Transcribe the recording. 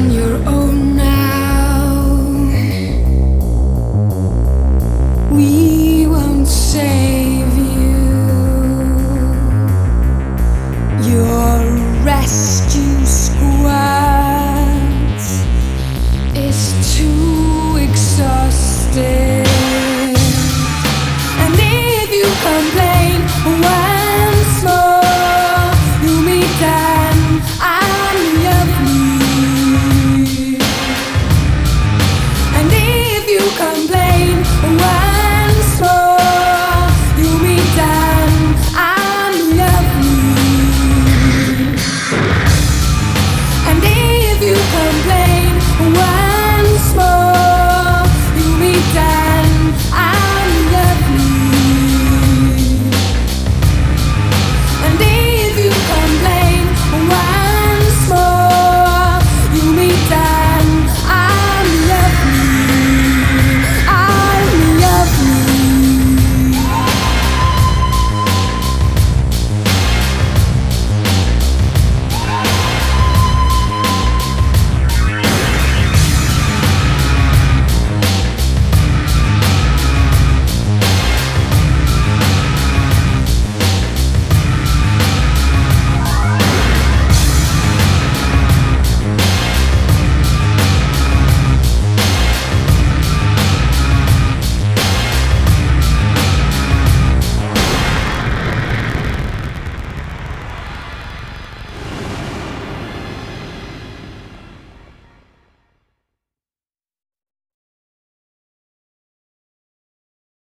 on your own. why